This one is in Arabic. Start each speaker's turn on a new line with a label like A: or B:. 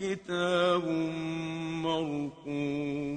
A: كتاب مرقوم.